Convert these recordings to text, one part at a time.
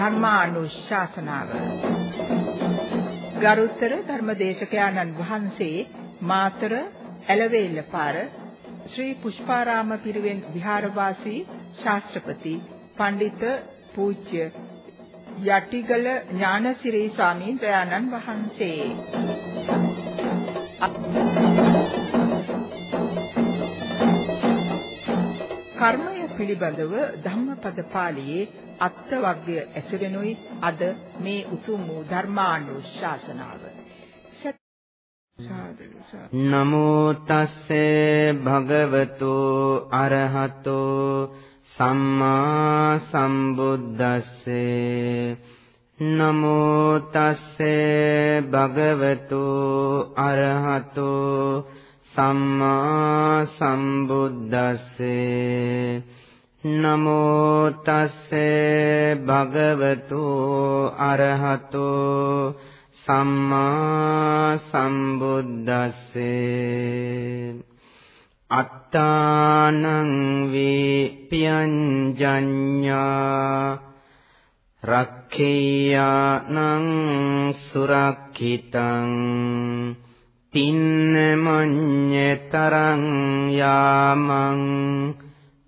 ධර්මානුශාසනාව. ගරුතර ධර්මදේශකයාණන් වහන්සේ මාතර ඇලවේල පාර ශ්‍රී පුෂ්පාරාම පිරිවෙන් විහාරවාසී ශාස්ත්‍රපති පඬිත පූජ්‍ය යටිගල ඥානසිරි ස්වාමීන් වහන්සේ. කර්මය පිළිබඳව ධම්මපද පාළියේ අත්වග්ගය ඇසුරෙනුයි අද මේ උතුම් වූ ධර්මානුශාසනාව. නමෝ තස්සේ භගවතු අරහතෝ සම්මා සම්බුද්දස්සේ නමෝ තස්සේ භගවතු අරහතෝ සම්මා සම්බුද්දස්සේ නමෝ තස්සේ භගවතු අරහතෝ සම්මා සම්බුද්දස්සේ අත්තානං වේපියංජඤ්ඤා රක්ඛේයානං සුරක්ඛිතං තින්න මඤ්ඤතරං යාමං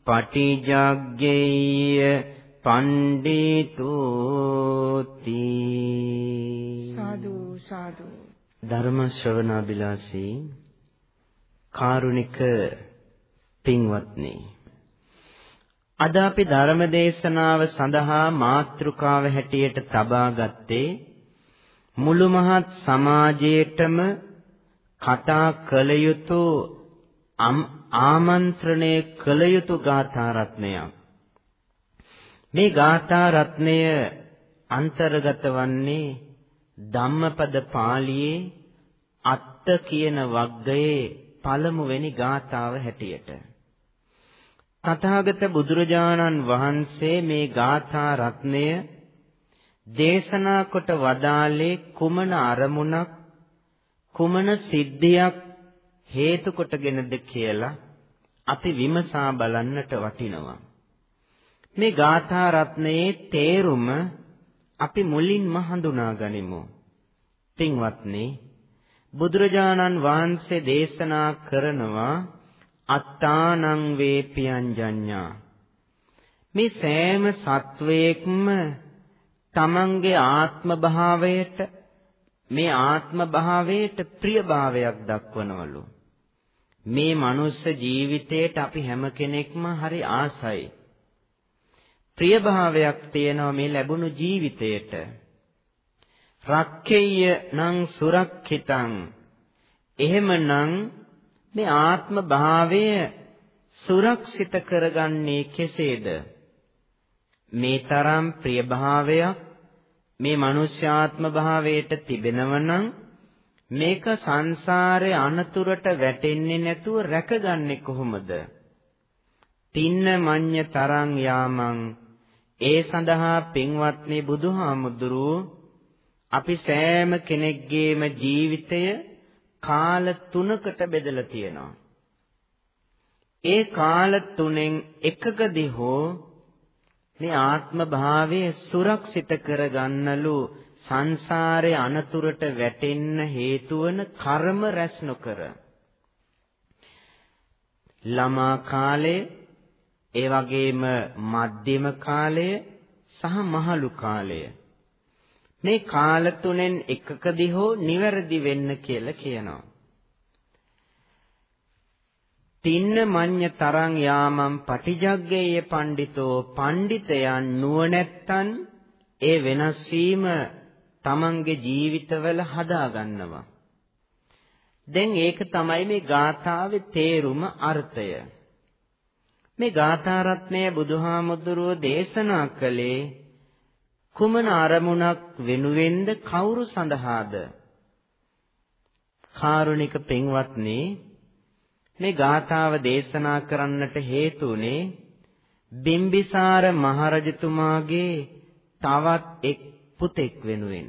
පටිජග්ගේය පණ්ඩිතෝති. සාදු සාදු. ධර්ම ශ්‍රවණාබිලාසී කාරුණික පින්වත්නි. අද අපි ධර්ම දේශනාව සඳහා මාතෘකාව හැටියට තබා ගත්තේ මුළු මහත් සමාජයේටම කතා කළ යුතු ආමන්ත්‍රණය කළ යුතු ගාථා රත්නයක්. මේ ගාථා රත්නය අන්තර්ගත වන්නේ ධම්මපද පාළියේ අත්ත කියන වග්ගයේ පළමුවෙනි ගාථාව හැටියට. තථාගත බුදුරජාණන් වහන්සේ මේ ගාථා රත්නය දේශනා කොට වදාළේ කුමන අරමුණක් කුමන සිද්ධියක් හේතු කොටගෙනද කියලා අපි විමසා බලන්නට වටිනවා. මේ ගාථා රත්නයේ තේරුම අපි මුලින්ම හඳුනා ගනිමු. පින්වත්නි බුදුරජාණන් වහන්සේ දේශනා කරනවා අත්තානං වේපියංජඤ්ඤා මේ සෑම සත්වයක්ම තමන්ගේ ආත්ම භාවයට මේ ආත්ම භාවයට ප්‍රියභාවයක් දක්වනවලු මේ මනුස්ස ජීවිතේට අපි හැම කෙනෙක්ම හරි ආසයි. ප්‍රියභාවයක් තියෙනවා මේ ලැබුණු ජීවිතයට. රක්කෙය්‍ය නං සුරක්ෂිතං. එහෙමනම් මේ ආත්ම භාවය සුරක්ෂිත කරගන්නේ කෙසේද? මේ තරම් ප්‍රියභාවයක් මේ මනුෂ්‍යාත්ම භාවයට තිබෙනවනම් මේක සංසාරේ අනතුරට වැටෙන්නේ නැතුව රැකගන්නේ කොහොමද? තින්න මඤ්ඤ තරං යාමං ඒ සඳහා පින්වත්නි බුදුහාමුදුරුවෝ අපි සෑම කෙනෙක්ගේම ජීවිතය කාල තුනකට බෙදලා තියෙනවා. ඒ කාල තුනෙන් එකකදී හෝ මේ ආත්ම භාවය සුරක්ෂිත කරගන්නලු සංසාරේ අනතුරට වැටෙන්න හේතු වන කර්ම රැස් නොකර ළමා කාලය ඒ වගේම මධ්‍යම කාලය සහ මහලු කාලය මේ කාල තුනෙන් එකකදී හෝ නිවැරදි වෙන්න කියලා කියනවා. තින්න මඤ්ඤ තරං යාමම් පටිජග්ගේය පඬිතෝ පඬිතයන් නුවණැත්තන් ඒ වෙනස් වීම තමන්ගේ ජීවිතවල හදා ගන්නවා. දැන් ඒක තමයි මේ ගාථාවේ තේරුම අර්ථය. මේ ගාථා රත්නය බුදුහාමුදුරුව දේශනා කළේ කුමන අරමුණක් වෙනුවෙන්ද කවුරු සඳහාද? කාරුණික පින්වත්නි මේ ගාථාව දේශනා කරන්නට හේතුනේ බිම්බිසාර මහරජතුමාගේ තවත් එක් පුතෙක් වෙනුවෙන්.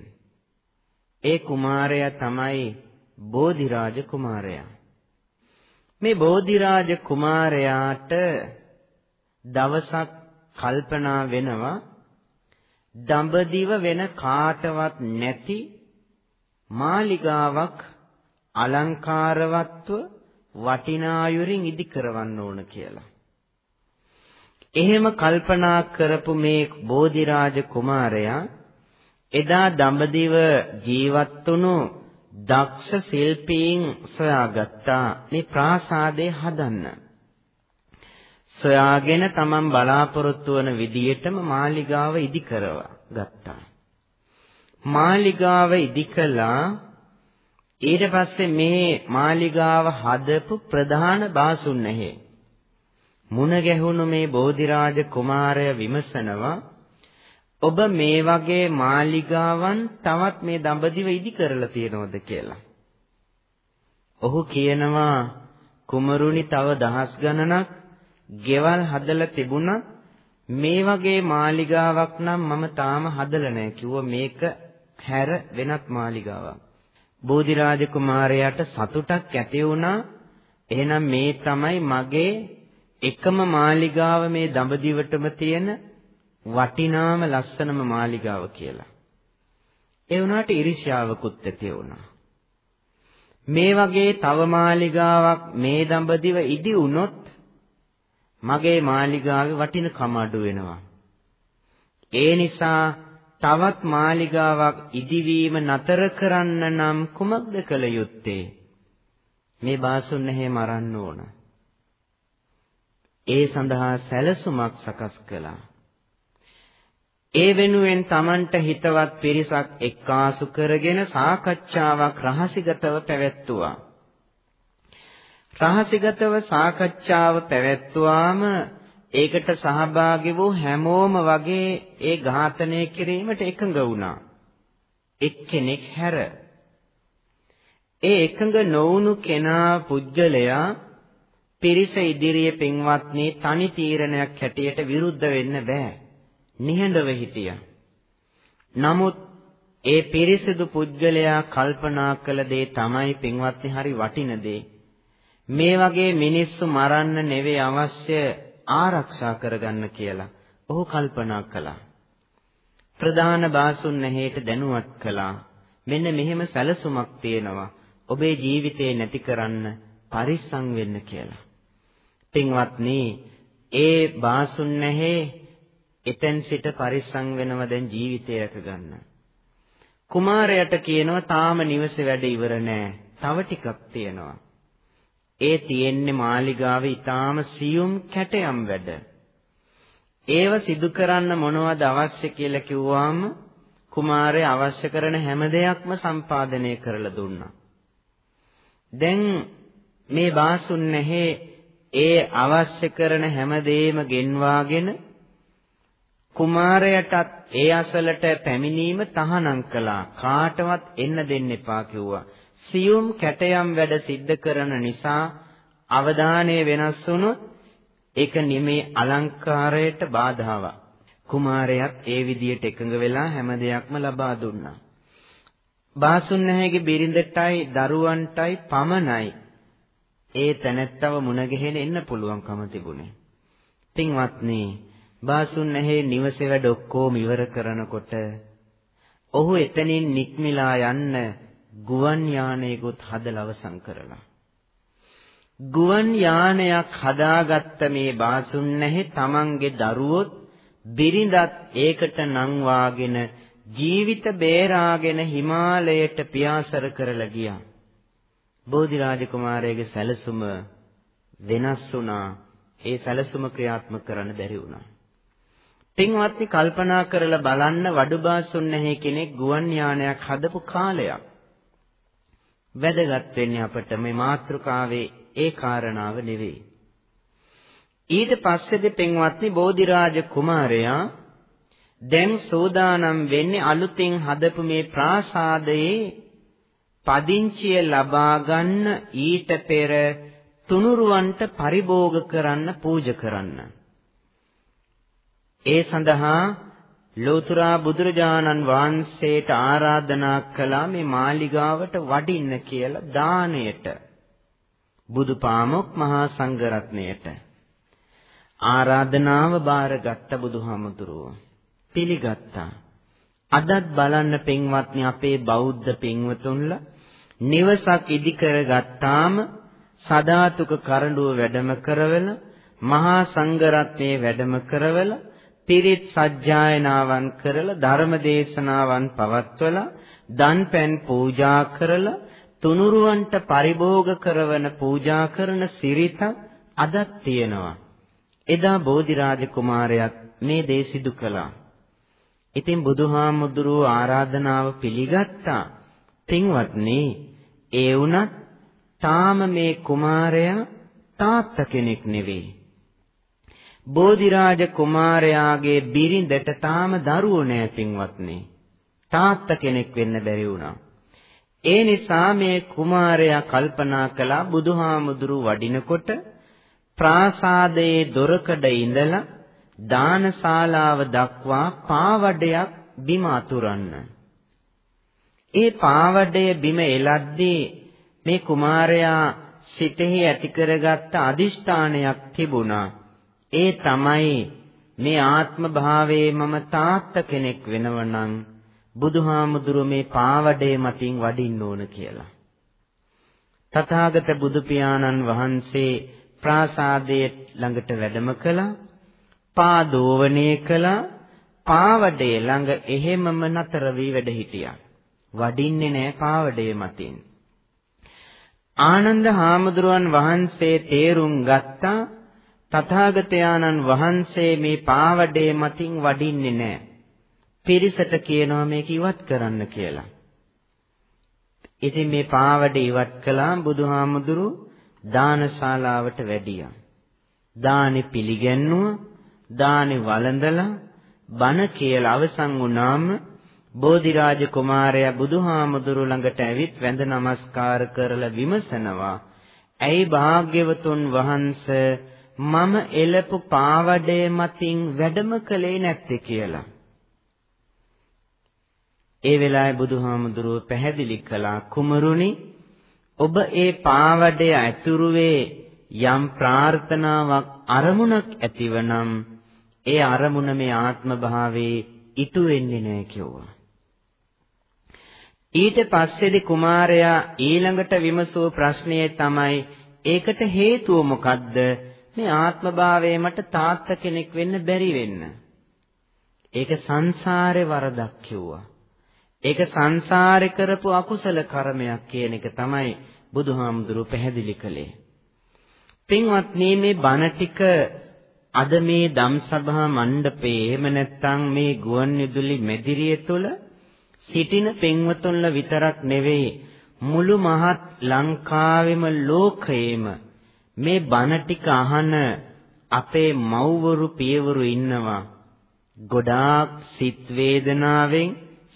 ඒ කුමාරයා තමයි බෝධිරාජ කුමාරයා. මේ බෝධිරාජ කුමාරයාට දවසක් කල්පනා වෙනවා දඹදිව වෙන කාටවත් නැති මාලිගාවක් අලංකාරවත්ව වටිනායුරින් ඉදි කරවන්න ඕන කියලා. එහෙම කල්පනා කරපු මේ බෝධිරාජ කුමාරයා එදා දඹදිව ජීවත් වුණු දක්ෂ ශිල්පීන් සොයාගත්තා මේ ප්‍රාසාදය හදන්න. සොයාගෙන තමන් බලාපොරොත්තු වන විදියටම මාලිගාව ඉදි කරවා ගත්තා. මාලිගාව ඉදි කළා ඊට පස්සේ මේ මාලිගාව හදපු ප්‍රධාන බාසුන් නැහැ. මුණ ගැහුණු මේ බෝධිරාජ කුමාරය විමසනවා ඔබ මේ වගේ මාලිගාවන් තවත් මේ දඹදිව ඉදි කරලා තියනවද කියලා. ඔහු කියනවා කුමරුනි තව දහස් ගණනක් ගෙවල් හදලා තිබුණා මේ වගේ මාලිගාවක් නම් මම තාම හදලා නැහැ කිව්වා මේක හැර වෙනත් මාලිගාවක්. බෝධිරාජ කුමාරයාට සතුටක් ඇති වුණා. එහෙනම් මේ තමයි මගේ එකම මාලිගාව මේ දඹදිවටම තියෙන වටිනාම ලස්සනම මාලිගාව කියලා. ඒ වුණාට iriෂ්‍යාවකුත් ඇති වුණා. මේ වගේ තව මාලිගාවක් මේ දඹදිව ඉදි වුණොත් මගේ මාලිගාවේ වටිනකම අඩු වෙනවා. ඒ නිසා තවත් මාලිගාවක් ඉදිවීම නතර කරන්න නම් කුමක්ද කළ යුත්තේ? මේ බාසුන් නැහැ මරන්න ඕන. ඒ සඳහා සැලසුමක් සකස් කළා. ඒ වෙනුවෙන් Tamanට හිතවත් පිරිසක් එක්කාසු කරගෙන සාකච්ඡාවක් රහසිගතව පැවැත්තුවා. රහසිගතව සාකච්ඡාව පැවැත්වුවාම ඒකට සහභාගී වූ හැමෝම වගේ ඒ ඝාතනය කිරීමට එකඟ වුණා. එක්කෙනෙක් හැර ඒ එකඟ නොවුණු කෙනා පුජ්‍යලයා පිරිස ඉදිරියේ පින්වත්නි තනි තීරණයක් හැටියට විරුද්ධ වෙන්න බෑ. නිහඬව හිටියා. නමුත් ඒ පිරිසිදු පුජ්‍යලයා කල්පනා කළ දේ තමයි පින්වත්නි හරි වටින දේ. මේ වගේ මිනිස්සු මරන්න නෙවෙයි අවශ්‍ය ආරක්ෂා කරගන්න කියලා ඔහු කල්පනා කළා. ප්‍රධාන බාසුන් නැහේට දැනුවත් කළා. මෙන්න මෙහෙම සැලසුමක් තියෙනවා. ඔබේ ජීවිතේ නැති කරන්න පරිස්සම් වෙන්න කියලා. පින්වත්නි, ඒ බාසුන් නැහැ එතෙන් සිට පරිස්සම් වෙනව දැන් ජීවිතය රැක ගන්න. කුමාරයාට කියනවා තාම නිවසේ වැඩ ඉවර නෑ. තව ටිකක් තියෙනවා. ඒ තියෙන්නේ මාලිගාවේ ඊටාම සියුම් කැටයම් වැඩ. ඒව සිදු කරන්න මොනවද අවශ්‍ය කියලා කිව්වාම කුමාරයා අවශ්‍ය කරන හැම දෙයක්ම සම්පාදනය කරලා දුන්නා. දැන් මේ බාසුන් නැහැ ඒ අවශ්‍ය කරන හැම දෙයක්ම ගෙන්වාගෙන කුමාරයටත් ඒ අසලට පැමිණීම තහනම් කළා. කාටවත් එන්න දෙන්න එපා කිව්වා. සියුම් කැටයම් වැඩ සිද්ධ කරන නිසා අවධානය වෙනස් වුණොත් ඒක නිමේ අලංකාරයට බාධාවක්. කුමාරයාත් ඒ විදියට එකඟ වෙලා හැම දෙයක්ම ලබා දුන්නා. බාසුන් නැහැගේ බිරිඳටයි දරුවන්ටයි පමණයි ඒ තැනැත්තව මුණ ගැහෙන්න එන්න පුළුවන්කම තිබුණේ. පින්වත්නි බාසුන් නැහැ නිවසේ වැඩ ඔක්කොම ඉවර කරනකොට ඔහු එතනින් නික්මිලා යන්න ගුවන් යානයකුත් හදලා අවසන් කරලා. ගුවන් යානයක් හදාගත්ත මේ බාසුන් නැහැ තමන්ගේ දරුවොත් බිරිඳත් ඒකට නංවාගෙන ජීවිත බේරාගෙන හිමාලයට පියාසර කරලා ගියා. බෝධිරාජ කුමාරයාගේ සැලසුම වෙනස් වුණා. ඒ සැලසුම ක්‍රියාත්මක කරන්න බැරි වුණා. පින්වත්නි කල්පනා කරලා බලන්න වඩුබාසුන් නැහැ කෙනෙක් ගුවන් යානයක් හදපු කාලයක්. වැදගත් වෙන්නේ අපිට මේ මාතෘකාවේ ඒ කාරණාව නෙවෙයි. ඊට පස්සේද පින්වත්නි බෝධිරාජ කුමාරයා දැන් සෝදානම් වෙන්නේ අලුතින් හදපු මේ ප්‍රාසාදයේ පදිංචිය ලබා ගන්න ඊට පෙර තුනුරුවන්ට පරිභෝග කරන්න පූජා කරන්න. ඒ සඳහා ලෝතුරා බුදුරජාණන් වහන්සේට ආරාධනා කළා මේ මාලිගාවට වඩින්න කියලා දාණයට. බුදුපාමොක් මහා සංඝරත්නයට. ආරාධනාව බාරගත්ත බුදුහාමුදුරුව. පිළිගත්තා. අදත් බලන්න පින්වත්නි අපේ බෞද්ධ පින්වතුන්ලා නිවසක් ඉදි කරගත්තාම සදාතුක කරඬුව වැඩම කරවල මහා සංඝරත්නයේ වැඩම කරවල පිරිත් සජ්ජායනාවන් කරලා ධර්ම දේශනාවන් පවත්වලා දන් පැන් පූජා කරලා තුනුරුවන්ට පරිභෝග කරවන පූජා කරන සිරිතක් අදත් තියෙනවා. එදා බෝධිරාජ කුමාරයාත් මේ දේ සිදු කළා. ඉතින් බුදුහාමුදුරුවෝ ආරාධනාව පිළිගත්තා. පින්වත්නි, ඒ වුණත් තාම මේ කුමාරයා තාත්තා කෙනෙක් නෙවෙයි. බෝධිරාජ කුමාරයාගේ බිරිඳට තාම දරුවෝ නෑ පින්වත්නි. තාත්තා කෙනෙක් වෙන්න බැරි වුණා. ඒ නිසා මේ කුමාරයා කල්පනා කළා බුදුහාමුදුරු වඩිනකොට ප්‍රාසාදයේ දොරකඩ ඉඳලා දානශාලාව දක්වා පාවඩයක් බිම අතුරන්න. ඒ පාවඩය බිම එලද්දී මේ කුමාරයා සිතෙහි ඇති කරගත්ත අදිෂ්ඨානයක් තිබුණා. ඒ තමයි මේ ආත්ම භාවයේ මම තාත්ත කෙනෙක් වෙනවනම් බුදුහාමුදුරුවෝ මේ පාවඩේ මතින් වඩින්න ඕන කියලා. තථාගත බුදු පියාණන් වහන්සේ ප්‍රාසාදයේ ළඟට වැඩම කළා. පාදෝවණේ කළා. පාවඩේ ළඟ එහෙමම නතර වී වැඩ හිටියා. වඩින්නේ නැහැ පාවඩේ මතින්. ආනන්ද හාමුදුරුවන් වහන්සේ තේරුම් ගත්තා තථාගතයන්න් වහන්සේ මේ පාවඩේ මතින් වඩින්නේ නැහැ. පිරිසට කියනවා මේක ඉවත් කරන්න කියලා. ඉතින් මේ පාවඩේ ඉවත් කළාම බුදුහාමුදුරු දානශාලාවට වැඩියා. දානි පිළිගැන්නුවා, දානි වළඳලා බණ කියලා අවසන් වුණාම බෝධිරාජ කුමාරයා බුදුහාමුදුරු ළඟට ඇවිත් වැඳ නමස්කාර කරලා විමසනවා. ඇයි භාග්‍යවතුන් වහන්සේ මම එළපු පාවඩේ මතින් වැඩම කළේ නැත්තේ කියලා. ඒ වෙලාවේ බුදුහාමුදුරුව පැහැදිලි කළා කුමරුනි ඔබ ඒ පාවඩය ඇතුරුවේ යම් ප්‍රාර්ථනාවක් අරමුණක් ඇතිවනම් ඒ අරමුණ මේ ආත්ම භාවයේ ඉටු වෙන්නේ නැහැ කිව්වා. ඊට පස්සේදී කුමාරයා ඊළඟට විමසූ ප්‍රශ්නය තමයි ඒකට හේතුව මොකද්ද? මේ ආත්ම භාවයේ මට තාත්ත කෙනෙක් වෙන්න බැරි වෙන්න. ඒක සංසාරේ වරදක් කිව්වා. ඒක සංසාරේ කරපු අකුසල කර්මයක් කියන එක තමයි බුදුහාමුදුරුවෝ පැහැදිලි කළේ. පින්වත්නි මේ බණ ටික අද මේ ධම්සභා මණ්ඩපේ එහෙම නැත්නම් මේ ගුවන්විදුලි මැදිරිය තුල සිටින පින්වතුන්ලා විතරක් නෙවෙයි මුළු මහත් ලංකාවෙම ලෝකයේම මේ බණ ටික අහන අපේ මව්වරු පියවරු ඉන්නවා ගොඩාක් සිත් වේදනාවෙන්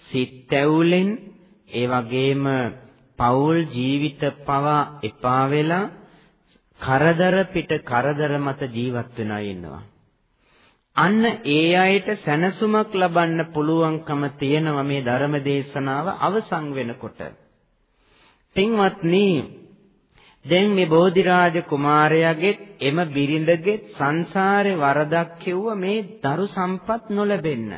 සිත් ඇවුලෙන් ඒ වගේම පෞල් ජීවිත පවා එපා වෙලා කරදර පිට කරදර මත ජීවත් වෙනා ඉන්නවා. අන්න ඒ අයට සැනසුමක් ලබන්න පුළුවන්කම තියෙනවා මේ ධර්ම දේශනාව අවසන් වෙනකොට. පින්වත්නි දැන් මේ බෝධිරාජ කුමාරයාගෙත් එම බිරිඳගෙත් සංසාරේ වරදක් කිව්ව මේ දරු සම්පත් නොලැබෙන්න.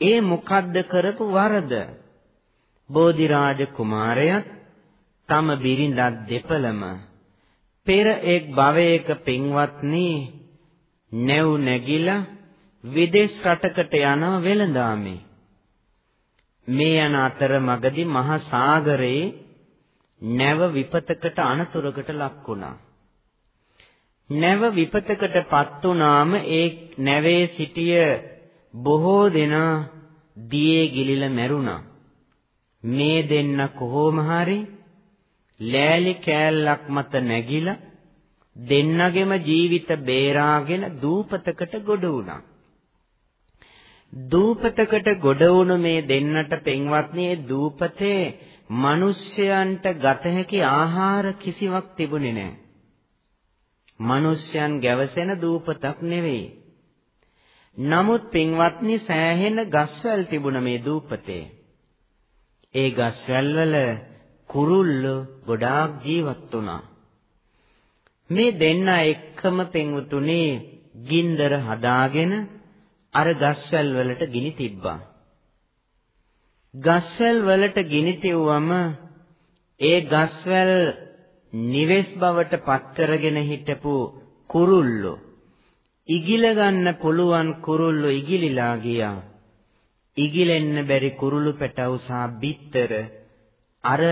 ඒ මොකද්ද කරපු වරද? බෝධිරාජ කුමාරයාත් තම බිරිඳත් දෙපළම පෙර එක් භවයක පින්වත්නි නැව් නැගිලා විදේශ රටකට යන වෙළඳාමේ මේ යන අතර මගදී මහා සාගරයේ නැව විපතකට අනතුරකට ලක් වුණා. නැව විපතකටපත් වුණාම ඒ නැවේ සිටිය බොහෝ දෙනා දියේ ගිලිලා මැරුණා. මේ දෙන්න කොහොම හරි ලෑලි කෑල්ලක් මත නැගිලා දෙන්නගෙම ජීවිත බේරාගෙන දූපතකට ගොඩ වුණා. දූපතකට ගොඩ වුණු මේ දෙන්නට පින්වත්නි දූපතේ මිනිස්යන්ට ගත හැකි ආහාර කිසිවක් තිබුණේ නැහැ. මිනිස්යන් ගැවසෙන දූපතක් නෙවෙයි. නමුත් පින්වත්නි සෑහෙන ගස්වැල් තිබුණ මේ දූපතේ. ඒ ගස්වැල් වල කුරුල්ලෝ ගොඩාක් ජීවත් වුණා. මේ දෙන්න එක්කම පින්වතුනේ ගින්දර හදාගෙන අර ගස්වැල් වලට ගිනි තිබ්බා. ගස්වැල් වලට ගිනි තියුවම ඒ ගස්වැල් නිවෙස් බවට පත් කරගෙන හිටපු කුරුල්ලෝ ඉගිල ගන්න පුළුවන් කුරුල්ලෝ ඉගිලිලා ගියා. ඉගිලෙන්න බැරි කුරුළු පැටවු සහ බිත්තර අර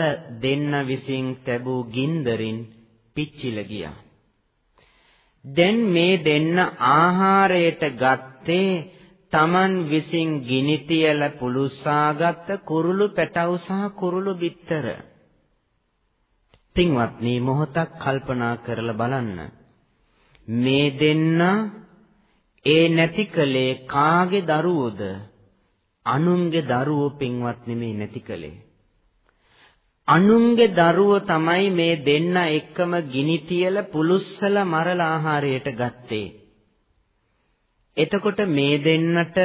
දෙන්න විසින් තැබූ ගින්දරින් පිච්චිල ගියා. දැන් මේ දෙන්න ආහාරයට ගත්තේ Taman විසින් ගිනි තියලා පුලුස්සාගත්ත කුරුළු පැටවු සහ කුරුළු බිත්තර. පින්වත්නි මොහොතක් කල්පනා කරලා බලන්න. මේ දෙන්න ඒ නැති කලේ කාගේ දරුවෝද? අනුන්ගේ දරුවෝ පින්වත් නෙමෙයි නැති කලේ. අනුන්ගේ දරුවෝ තමයි මේ දෙන්න එක්කම ගිනි තියලා පුලුස්සලා මරලා ආහාරයට ගත්තේ. එතකොට මේ දෙන්නට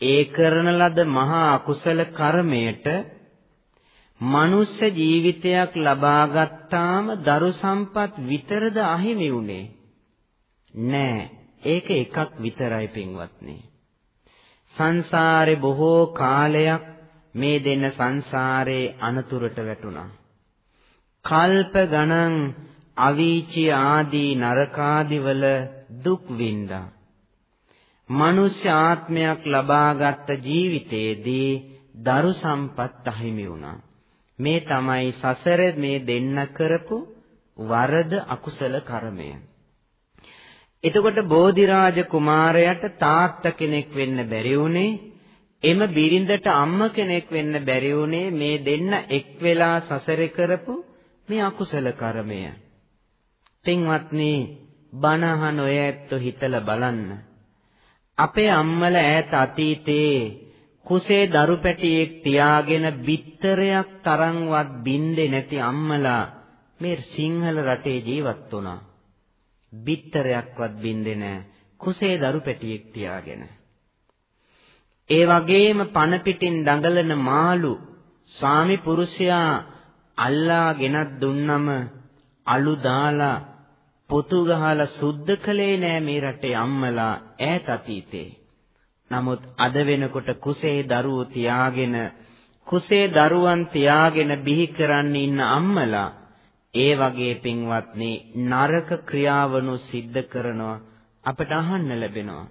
ඒ කරන ලද මහා අකුසල කර්මයට මනුෂ්‍ය ජීවිතයක් ලබා ගත්තාම දරු සම්පත් විතරද අහිමි වුනේ? නෑ. ඒක එකක් විතරයි පින්වත්නි. සංසාරේ බොහෝ කාලයක් මේ දෙන්න සංසාරේ අනතුරට වැටුණා. කල්ප ගණන් අවීචි ආදී නරකාදිවල දුක් විඳා මනුෂ්‍ය ආත්මයක් ලබාගත් ජීවිතයේදී දරු සම්පත් අහිමි වුණා. මේ තමයි සසර මේ දෙන්න කරපු වරද අකුසල කර්මය. එතකොට බෝධිරාජ කුමාරයාට තාත්තා කෙනෙක් වෙන්න බැරි වුණේ එම බිරිඳට අම්ම කෙනෙක් වෙන්න බැරි වුණේ මේ දෙන්න එක් වෙලා සසරේ කරපු මේ අකුසල කර්මය. පින්වත්නි බණහන ඔය ඇත්ත හිතලා බලන්න. අපේ අම්මල ඈත අතීතේ කුසේ දරු පැටියෙක් තියාගෙන බිත්තරයක් තරම්වත් බින්දේ නැති අම්මලා මේ සිංහල රටේ ජීවත් වුණා. බිත්තරයක්වත් බින්දේ නැහැ. කුසේ දරු පැටියෙක් තියාගෙන. ඒ වගේම පණ පිටින් දඟලන මාළු ස්වාමි පුරුෂයා අල්ලාගෙනත් දුන්නම අලු දාලා පොතු ගහලා සුද්ධ කළේ නෑ මේ රටේ අම්මලා ඈත අතීතේ. නමුත් අද වෙනකොට කුසේ දරුවෝ තියාගෙන කුසේ දරුවන් තියාගෙන බිහි කරන්න ඉන්න අම්මලා ඒ වගේ පින්වත්නි නරක ක්‍රියාවනු සිද්ධ කරනවා අපට අහන්න ලැබෙනවා.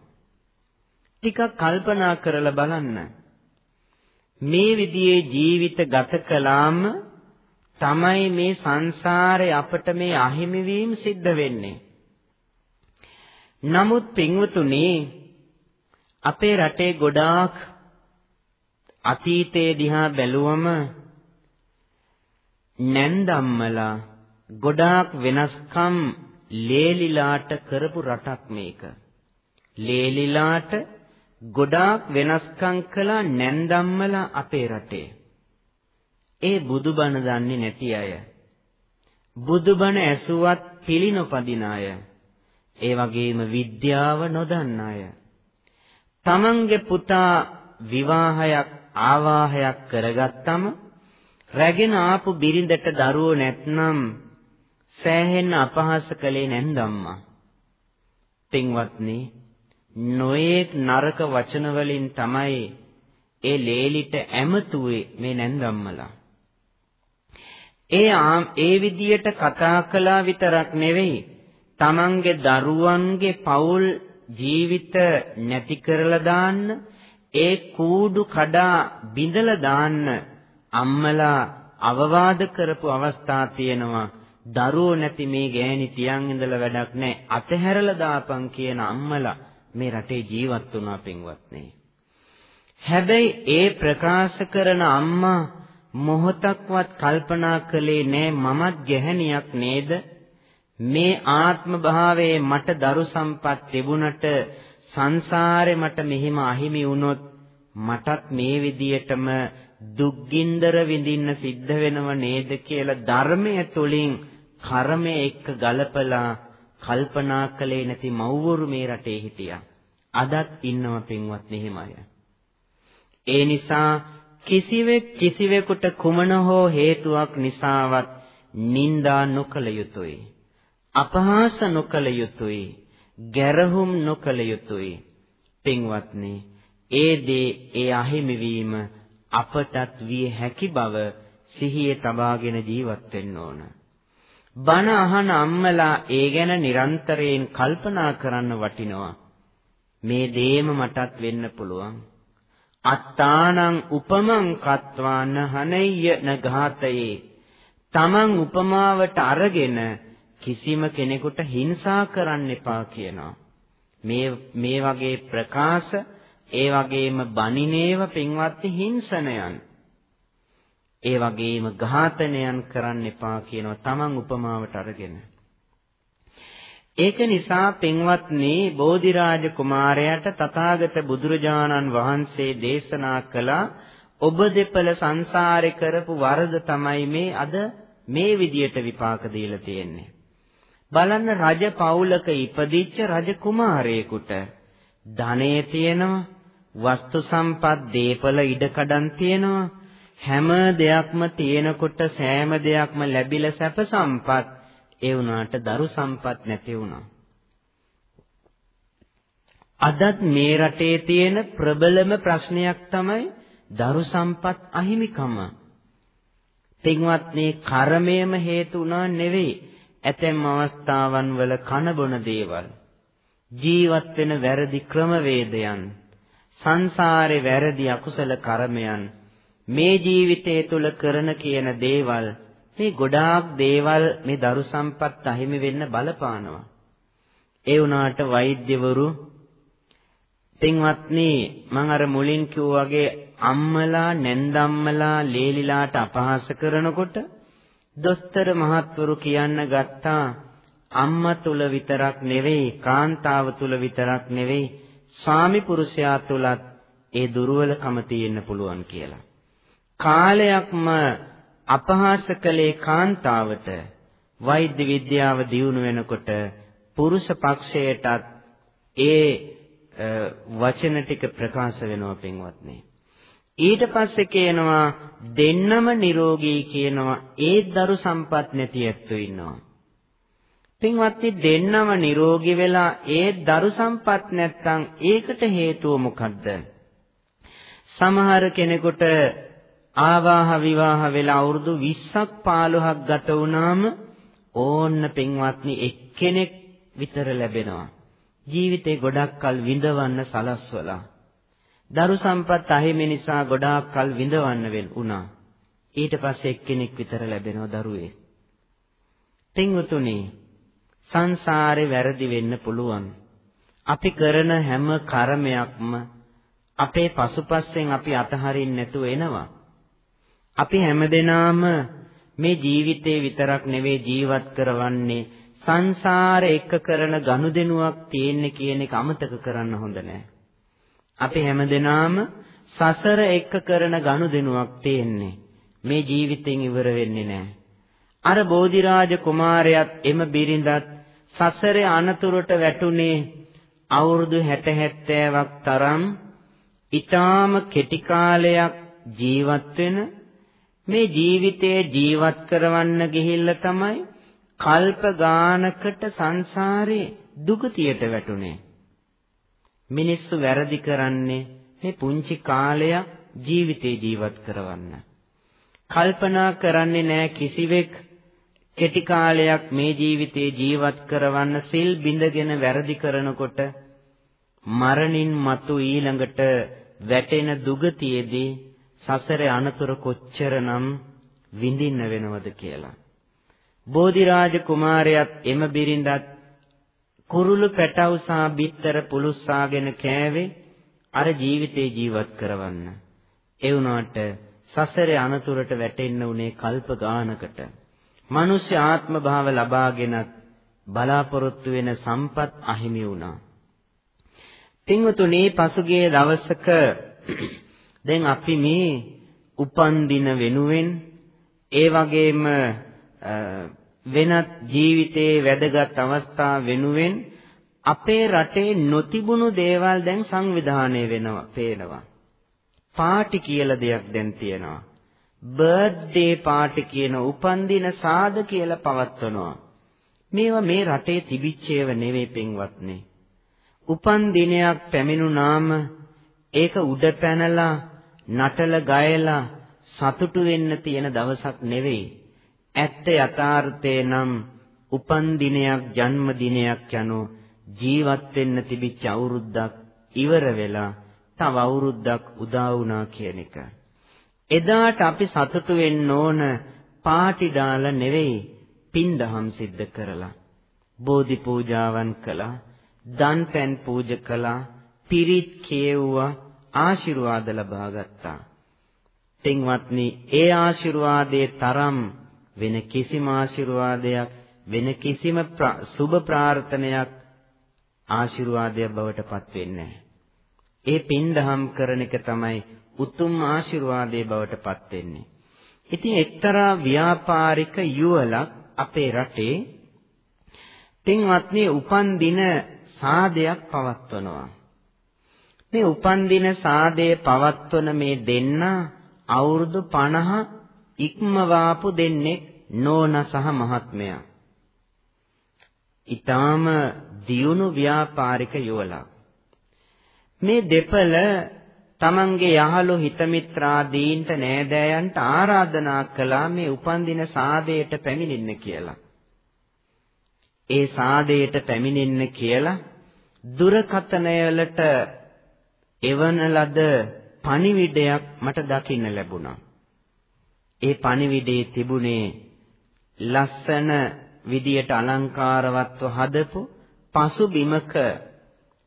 ටිකක් කල්පනා කරලා බලන්න. මේ විදිහේ ජීවිත ගත කළාම තමයි මේ සංසාරේ අපට මේ අහිමි වීම සිද්ධ වෙන්නේ. නමුත් පින්වතුනි අපේ රටේ ගොඩාක් අතීතයේ දිහා බැලුවම නැන්දම්මලා ගොඩාක් වෙනස්කම් ලේලිලාට කරපු රටක් මේක. ලේලිලාට ගොඩාක් වෙනස්කම් කළා නැන්දම්මලා අපේ රටේ. ඒ බුදුබණ දන්නේ නැති අය. බුදුබණ ඇසුවත් පිළිනොපදින අය. ඒ වගේම විද්‍යාව නොදන්න අය. තමන්ගේ පුතා විවාහයක් ආවාහයක් කරගත්තම රැගෙන ආපු බිරිඳට දරුවෝ නැත්නම් සෑහෙන්න අපහාස කළේ නැන්දම්මා. පින්වත්නි නොයේක් නරක වචන වලින් තමයි ඒ ලේලිට ඇමතුවේ මේ නැන්දම්මලා. ඒ ඒ විදියට කතා කළා විතරක් නෙවෙයි තමන්ගේ දරුවන්ගේ පෞල් ජීවිත නැති කරලා දාන්න ඒ කූඩු කඩා බිඳලා දාන්න අම්මලා අවවාද කරපු අවස්ථා තියෙනවා. දරුවෝ නැති මේ ගෑණි තියන් ඉඳලා වැඩක් නැහැ. අතහැරලා දාපන් කියන අම්මලා මේ රටේ ජීවත් වුණා පින්වත්නි. හැබැයි ඒ ප්‍රකාශ කරන අම්මා මොහොතක්වත් කල්පනා කළේ නෑ මමත් ගැහණියක් නේද මේ ආත්ම භාවයේ මට දරු සම්පත් තිබුණට සංසාරේ මට මෙහිම අහිමි වුණොත් මටත් මේ විදියටම දුක්ගින්දර විඳින්න සිද්ධ වෙනව නේද කියලා ධර්මය තුලින් කර්මය එක්ක ගලපලා කල්පනා කළේ නැති මව්වරු මේ රටේ හිටියා. අදත් ඉන්නව පින්වත් එහෙමයි. ඒ නිසා කිසිවෙක් කිසිවෙකුට කුමන හෝ හේතුවක් නිසාවත් නිନ୍ଦා නොකළ යුතුය. අපහාස නොකළ යුතුය. ගැරහුම් නොකළ යුතුය. පින්වත්නි, ඒ දේ ඒ අහිමි වීම අපටත් විය හැකි බව සිහියේ තබාගෙන ජීවත් වෙන්න ඕන. බණ අහන අම්මලා ඒ ගැන නිරන්තරයෙන් කල්පනා කරන්න වටිනවා. මේ දේම මටත් වෙන්න පුළුවන්. අත්තානං උපමං කත්වාන හනෙය්‍ය නඝාතයේ තමන් උපමාවට අරගෙන කිසිම කෙනෙකුට හිංසා කරන්න එපා කියනවා. මේ මේ වගේ ප්‍රකාශ ඒ වගේම බනිනේව පින්වත්නි හිංසනයන්. ඒ වගේම ඝාතනයන් කරන්න එපා කියනවා තමන් උපමාවට අරගෙන. ඒක නිසා පින්වත්නි බෝධිරාජ කුමාරයාට තථාගත බුදුරජාණන් වහන්සේ දේශනා කළ ඔබ දෙපළ සංසාරේ කරපු වරද තමයි මේ අද මේ විදියට විපාක දීලා තියෙන්නේ. බලන්න රජ පවුලක ඉපදිච්ච රජ කුමාරයෙකුට ධනෙ තියෙනවා, වස්තු සම්පත්, දීපල ඉඩකඩම් තියෙනවා. හැම දෙයක්ම තියෙනකොට සෑම දෙයක්ම ලැබිලා සැප සම්පත් ඒ වුණාට දරු සම්පත් නැති වුණා. අදත් මේ රටේ තියෙන ප්‍රබලම ප්‍රශ්නයක් තමයි දරු සම්පත් අහිමිකම. පින්වත්නි කර්මයේම හේතු උනා නෙවෙයි. ඇතැම් අවස්ථාවන් වල කන බොන දේවල් ජීවත් වෙන වැරදි ක්‍රමවේදයන් සංසාරේ වැරදි අකුසල කර්මයන් මේ ජීවිතය තුල කරන කියන දේවල් මේ ගොඩාක් දේවල් මේ දරු සම්පත් අහිමි වෙන්න බලපානවා ඒ වුණාට වෛද්‍යවරු පින්වත්නි මම අර මුලින් කිව්වා වගේ අම්මලා නැන්දම්මලා ලේලිලාට අපහාස කරනකොට දොස්තර මහත්වරු කියන්න ගත්තා අම්මා තුල විතරක් නෙවෙයි කාන්තාව තුල විතරක් නෙවෙයි ස්වාමි පුරුෂයා තුලත් ඒ දුර්වලකම තියෙන්න පුළුවන් කියලා. කාලයක්ම අපහාස කළේ කාන්තාවට වෛද්‍ය විද්‍යාව දියුණු වෙනකොට පුරුෂ පක්ෂයටත් ඒ වචන ටික ප්‍රකාශ වෙනවා පින්වත්නි. ඊට පස්සේ කියනවා දෙන්නම නිරෝගී කියනවා ඒ දරු සම්පත් නැති ඇත්තෝ ඉන්නවා. පින්වත්නි දෙන්නම නිරෝගී වෙලා ඒ දරු සම්පත් නැත්තම් ඒකට හේතුව මොකද්ද? සමහර කෙනෙකුට ආවාහ විවාහ වෙලා අවුරුදු 20ක් 15ක් ගත වුණාම ඕන්න පින්වත්නි එක්කෙනෙක් විතර ලැබෙනවා. ජීවිතේ ගොඩක් කල් විඳවන්න සලස්වලා දරු සම්පත් අහිමි නිසා ගොඩාක් කල් විඳවන්න වෙන් වුණා. ඊට පස්සේ එක්කෙනෙක් විතර ලැබෙනවා දරුවේ. පින්වතුනි සංසාරේ වැරදි වෙන්න පුළුවන්. අපි කරන හැම කර්මයක්ම අපේ පසුපස්සෙන් අපි අතහරින්න නැතුව එනවා. අපි හැමදෙනාම මේ ජීවිතේ විතරක් නෙවෙයි ජීවත් කරවන්නේ සංසාර එක කරන ගනුදෙනුවක් තියෙන්නේ කියන එක අමතක කරන්න හොඳ නැහැ. අපි හැමදෙනාම සසර එක්ක කරන ගනුදෙනුවක් තියෙන්නේ. මේ ජීවිතෙන් ඉවර වෙන්නේ නැහැ. අර බෝධිරාජ කුමාරයාත් එම බිරිඳත් සසරේ අනතුරට වැටුනේ අවුරුදු 60 70ක් තරම් ඊටාම කෙටි කාලයක් ජීවත් වෙන මේ ජීවිතයේ ජීවත් කරවන්න ගිහිල්ලා තමයි කල්ප ගානකට සංසාරේ දුගතියට වැටුනේ මිනිස්සු වැරදි කරන්නේ මේ පුංචි කාලයක් ජීවිතේ ජීවත් කරවන්න. කල්පනා කරන්නේ නැහැ කිසිවෙක් කෙටි කාලයක් මේ ජීවිතේ ජීවත් කරවන්න සිල් බිඳගෙන වැරදි කරනකොට මරණින් මතු ඊළඟට වැටෙන දුගතියේදී සසරේ අනතුරු කොච්චරනම් විඳින්න වෙනවද කියලා. බෝධිරාජ කුමාරයාත් එම බිරිඳත් කුරුළු පැටවුසා බිත්තර පුලුස්සාගෙන කෑවේ අර ජීවිතේ ජීවත් කරවන්න. ඒ වුණාට සසරේ අනතුරට වැටෙන්න උනේ කල්ප ගානකට. මිනිස් ආත්ම භාව ලබාගෙනත් බලාපොරොත්තු වෙන සම්පත් අහිමි වුණා. පින්වතුනි පසුගිය දවසක දැන් අපි මේ උපන් දින වෙනුවෙන් ඒ වගේම වෙනත් ජීවිතයේ වැදගත් අවස්ථා වෙනුවෙන් අපේ රටේ නොතිබුණු දේවල් දැන් සංවිධානය වෙනවා පේනවා. පාටි කියලා දෙයක් දැන් තියෙනවා. බර්ත්ඩේ පාටි කියන උපන්දින සාද කියලා පවත්වනවා. මේවා මේ රටේ තිබිච්ච ඒවා නෙවෙයි පින්වත්නි. උපන් දිනයක් පැමිණුනාම ඒක උඩ පැනලා නටල ගයලා සතුටු වෙන්න තියෙන දවසක් නෙවෙයි. ඇත්ත යථාර්ථේ නම් උපන් දිනයක් ජන්ම දිනයක් යනු ජීවත් වෙන්න තිබිච්ච අවුරුද්දක් ඉවර වෙලා තව අවුරුද්දක් උදා වුණා කියන එක. එදාට අපි සතුටු වෙන්න ඕන පාටි දාලා නෙවෙයි පින්දහම් සිද්ධ කරලා. බෝධි පූජාවන් කළා, දන් පෙන් පූජ කළා, පිරිත් කියවුවා, ආශිර්වාද ලබා ගත්තා. පින්වත්නි, ඒ ආශිර්වාදයේ තරම් වෙන කිසිම ආශිර්වාදයක් වෙන කිසිම සුබ ප්‍රාර්ථනයක් ආශිර්වාදයක් බවට පත් වෙන්නේ ඒ පින්දහම් කරන එක තමයි උතුම් ආශිර්වාදයේ බවට පත් වෙන්නේ. ඉතින් එක්තරා ව්‍යාපාරික යුවලක් අපේ රටේ පින්වත්නි උපන් දින සාදයක් පවත්වනවා. මේ උපන් දින සාදයේ පවත්වන මේ දෙන්න අවුරුදු 50 ඉක්මවාපු දෙන්නේ නෝනා සහ මහත්මයා. ඊටාම දියුණු ව්‍යාපාරික යුවලක්. මේ දෙපළ තමන්ගේ යහළු හිතමිත්‍රාදීන්ට නෑදෑයන්ට ආරාධනා කළා මේ උපන්දින සාදයට පැමිණෙන්න කියලා. ඒ සාදයට පැමිණෙන්න කියලා දුරකථනය වලට එවන ලද පණිවිඩයක් මට දකින්න ලැබුණා. ඒ පණිවිඩයේ තිබුණේ ලස්සන විදියට අලංකාරවත්ව හදපු පසුබිමක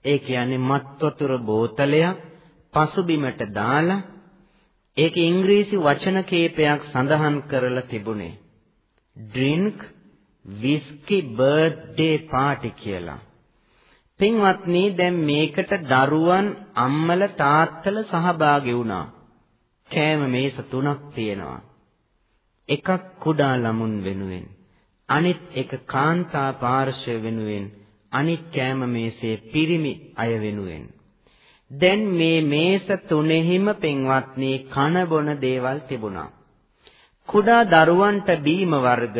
ඒ කියන්නේ මත් වතුර බෝතලයක් පසුබිමට දාලා ඒක ඉංග්‍රීසි වචන කීපයක් සඳහන් කරලා තිබුණේ drink whiskey birthday party කියලා. පින්වත්නි දැන් මේකට දරුවන් අම්මල තාත්තල සහභාගී වුණා. කෑම මේස තුනක් තියෙනවා. එකක් කුඩා ළමුන් වෙනුවෙන් අනිත් එක කාන්තා පාර්ශ්වය වෙනුවෙන් අනිත් කෑම මේසේ පිරිමි අය වෙනුවෙන් දැන් මේ මේස තුනෙහිම පින්වත්නි කන බොන දේවල් තිබුණා කුඩා දරුවන්ට බීම වර්ග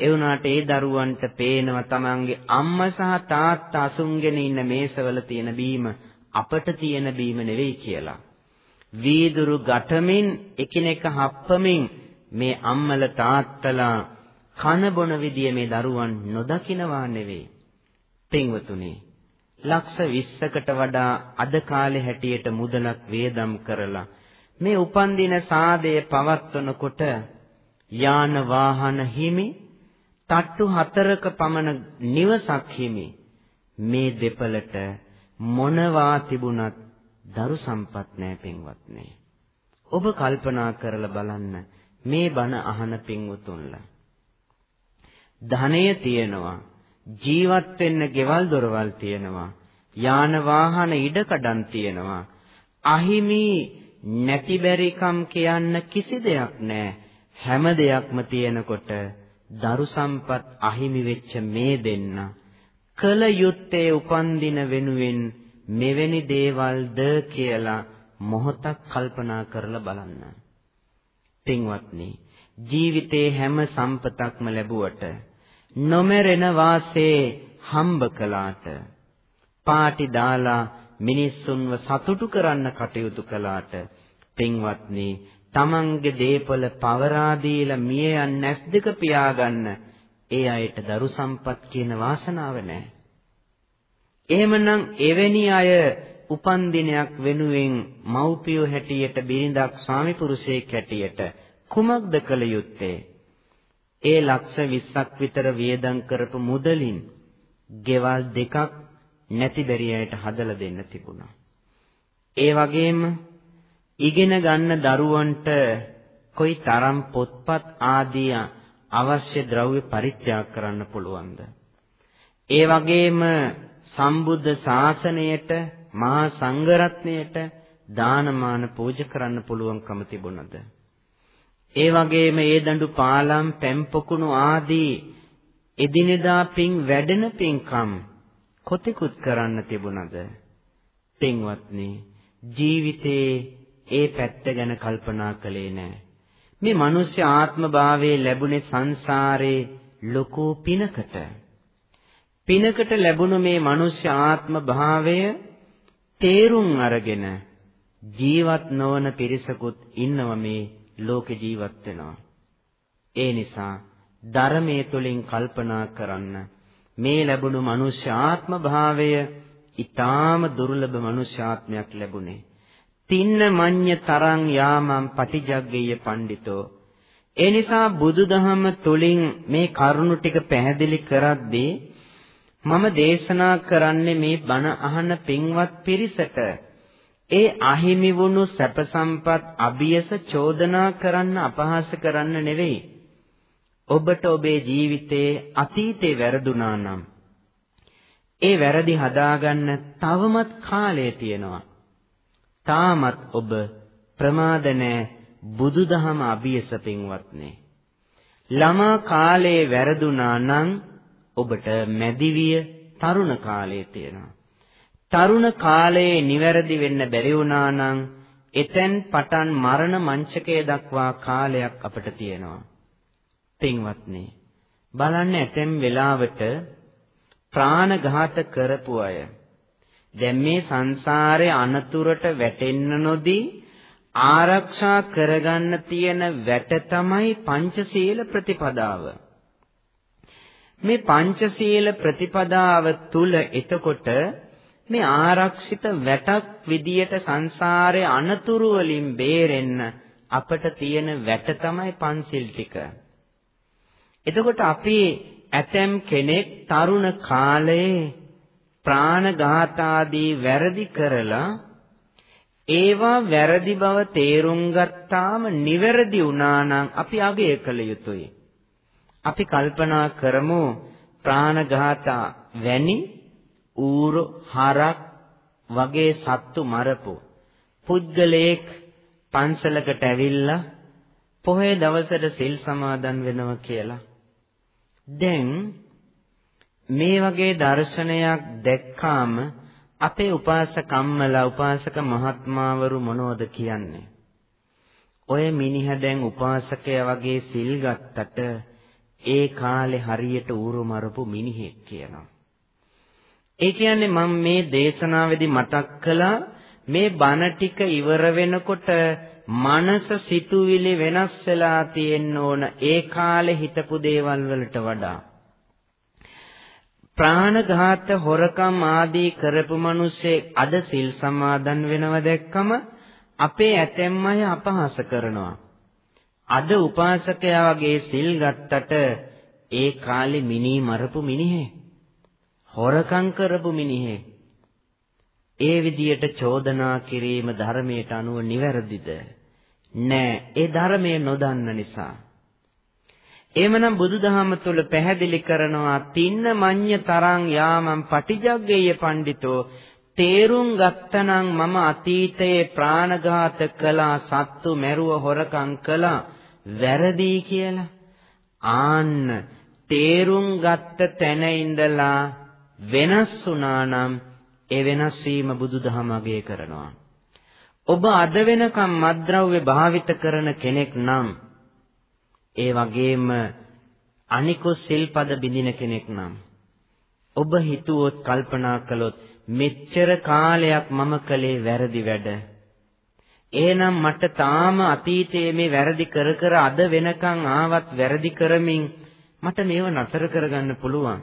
ඒ වුණාට ඒ දරුවන්ට පේනව තමන්ගේ අම්මා සහ තාත්තා අසුන්ගෙන ඉන්න මේසවල තියෙන බීම අපට තියෙන බීම නෙවෙයි කියලා. වීදුරු ගැටමින් එකිනෙක හප්පමින් මේ අම්මල තාත්තලා කන බොන විදිය මේ දරුවන් නොදකිනවා නෙවෙයි. පින්වතුනි, ලක්ෂ 20කට වඩා අද කාලේ හැටියට මුදලක් වේදම් කරලා මේ උපන්දින සාදය පවත්වනකොට යාන වාහන හිමි තට්ටු හතරක පමණ නිවසක් හිමි මේ දෙපළට මොනවා තිබුණත් දරු සම්පත් නැහැ පින්වත්නි. ඔබ කල්පනා කරලා බලන්න මේ බණ අහන පින්වතුන්ලා ධනය තියෙනවා. ජීවත් වෙන්න ගෙවල් දොරවල් තියෙනවා. යාන වාහන ඉඩකඩම් තියෙනවා. අහිමි නැති බැරිකම් කියන්න කිසි දෙයක් නැහැ. හැම දෙයක්ම තියෙනකොට දරු සම්පත් අහිමි වෙච්ච මේ දෙන්න කල යුත්තේ උපන්දින වෙනුවෙන් මෙවැනි දේවල්ද කියලා මොහොතක් කල්පනා කරලා බලන්න. පින්වත්නි ජීවිතේ හැම සම්පතක්ම ලැබුවට නොමරෙන වාසේ හම්බ කළාට පාටි දාලා මිනිස්සුන්ව සතුටු කරන්න කටයුතු කළාට පින්වත්නි තමන්ගේ දේපල පවරා දීලා මිය යන්නේ නැස් දෙක පියාගන්න ඒ අයට දරු සම්පත් කියන වාසනාව නැහැ. එහෙමනම් එවැනි අය උපන් දිනයක් වෙනුවෙන් මව්පියෝ හැටියට බිරිඳක් ස්වාමි පුරුෂයෙක් හැටියට කුමක්ද කළ යුත්තේ? ඒ ලක්ෂ 20ක් විතර වියදම් කරපු මුදලින් ගෙවල් දෙකක් නැති බැරි අයට හදලා දෙන්න තිබුණා. ඒ වගේම ඉගෙන ගන්න දරුවන්ට කොයි තරම් පොත්පත් ආදී අවශ්‍ය ද්‍රව්‍ය පරිත්‍යාග කරන්න පුළුවන්ද? ඒ වගේම සම්බුද්ධ ශාසනයට මහා සංඝරත්නයට දානමාන පූජ කරන්න පුළුවන්කම තිබුණද? ඒ වගේම ඒ දඬු පාලම් පැම්පොකුණු ආදී එදිනෙදා පින් වැඩෙන පින්කම් කොතෙකුත් කරන්න තිබුණද පින්වත්නි ජීවිතේ ඒ පැත්ත ගැන කල්පනා කළේ නැහැ මේ මිනිස්්‍ය ආත්ම භාවයේ ලැබුණේ සංසාරේ ලොකු පිනකට පිනකට ලැබුණු මේ මිනිස්්‍ය ආත්ම භාවය තේරුම් අරගෙන ජීවත් නොවන පිරිසකුත් ඉන්නව මේ ලෝකේ ජීවත් වෙනවා. ඒ නිසා ධර්මයේ තුලින් කල්පනා කරන්න මේ ලැබුණු මනුෂ්‍ය ආත්ම භාවය ඊටාම දුර්ලභ මනුෂ්‍ය ආත්මයක් ලැබුණේ. තින්න මඤ්ඤ තරං යාමම් පටිජග්ගේය පඬිතෝ ඒ නිසා බුදුදහම තුලින් මේ කරුණු ටික පැහැදිලි කරද්දී මම දේශනා කරන්නේ මේ බණ අහන පින්වත් පිරිසට. ඒ අහිමි වුණු සැප සම්පත් අභියස චෝදනා කරන්න අපහාස කරන්න නෙවෙයි. ඔබට ඔබේ ජීවිතයේ අතීතේ වැරදුනා නම් ඒ වැරදි හදාගන්න තවමත් කාලය තියෙනවා. තාමත් ඔබ ප්‍රමාද බුදුදහම අභියස පින්වත්නි. ළමා කාලයේ වැරදුනා නම් ඔබට මැදිවිය තරුණ කාලයේ තියෙනවා. තරුණ කාලයේ නිවැරදි වෙන්න බැරි වුණා නම් එතෙන් පටන් මරණ මංචකයේ දක්වා කාලයක් අපිට තියෙනවා. පින්වත්නි බලන්න ඇතැම් වෙලාවට ප්‍රාණඝාත කරපු අය දැන් මේ සංසාරේ අනතුරට වැටෙන්න නොදී ආරක්ෂා කරගන්න තියෙන වැට තමයි පංචශීල ප්‍රතිපදාව. මේ පංචශීල ප්‍රතිපදාව තුල එතකොට මේ ආරක්ෂිත වැටක් විදියට සංසාරේ අනතුරු වලින් බේරෙන්න අපට තියෙන වැට තමයි පන්සිල් ටික. එතකොට අපි ඇතැම් කෙනෙක් තරුණ කාලයේ ප්‍රාණඝාත ආදී වැරදි කරලා ඒවා වැරදි බව තේරුම් ගත්තාම නිවැරදි වුණා නම් අපි අගය කළ යුතුයි. අපි කල්පනා කරමු ප්‍රාණඝාත වැනි ඌරු හරක් වගේ සත්තු මරපු පුද්ගලයෙක් පන්සලකට ඇවිල්ලා පොහේ දවසට සිල් සමාදන් වෙනවා කියලා දැන් මේ වගේ දර්ශනයක් දැක්කාම අපේ උපාසකම්මලා උපාසක මහත්මාවරු මොනවද කියන්නේ? ඔය මිනිහා දැන් උපාසකයා වගේ සිල් ගත්තට ඒ කාලේ හරියට ඌරු මරපු මිනිහෙක් කියනවා. ඒ කියන්නේ මම මේ දේශනාවේදී මතක් කළා මේ බණ ටික ඉවර වෙනකොට මනස සිතුවිලි වෙනස් වෙලා තියෙන්න ඕන ඒ කාලේ හිතපු දේවල් වලට වඩා ප්‍රාණඝාත හොරකම් ආදී කරපු මිනිස්සේ අද සිල් සමාදන් වෙනව දැක්කම අපේ ඇතැම් අය අපහාස කරනවා. අද උපාසකයා වගේ සිල් ගත්තට ඒ කාලේ මිනි මරපු මිනිහේ හොරකම් කරපු මිනිහේ ඒ විදියට චෝදනා කිරීම ධර්මයට අනුව නිවැරදිද? නෑ ඒ ධර්මයේ නොදන්න නිසා. එමනම් බුදුදහම තුල පැහැදිලි කරනවා තින්න මඤ්ඤ තරං යාමම් පටිජග්ගේය පඬිතෝ තේරුම් ගත්තනම් මම අතීතයේ ප්‍රාණඝාත කළා සත්තු මැරුව හොරකම් කළා. වැරදි කියලා? ආන්න තේරුම් ගත්ත තැන ඉඳලා වෙනස් වුණා නම් ඒ වෙනස් වීම බුදුදහම අගය කරනවා. ඔබ අද වෙනකම් මද්ද්‍රව්‍ය භාවිත කරන කෙනෙක් නම් ඒ වගේම අනිකුත් සිල්පද බිඳින කෙනෙක් නම් ඔබ හිතුවොත් කල්පනා කළොත් මෙච්චර කාලයක් මම කළේ වැරදි වැඩ. එහෙනම් මට තාම අතීතයේ මේ වැරදි කර කර අද වෙනකන් ආවත් වැරදි කරමින් මට මේව නතර කරගන්න පුළුවන්.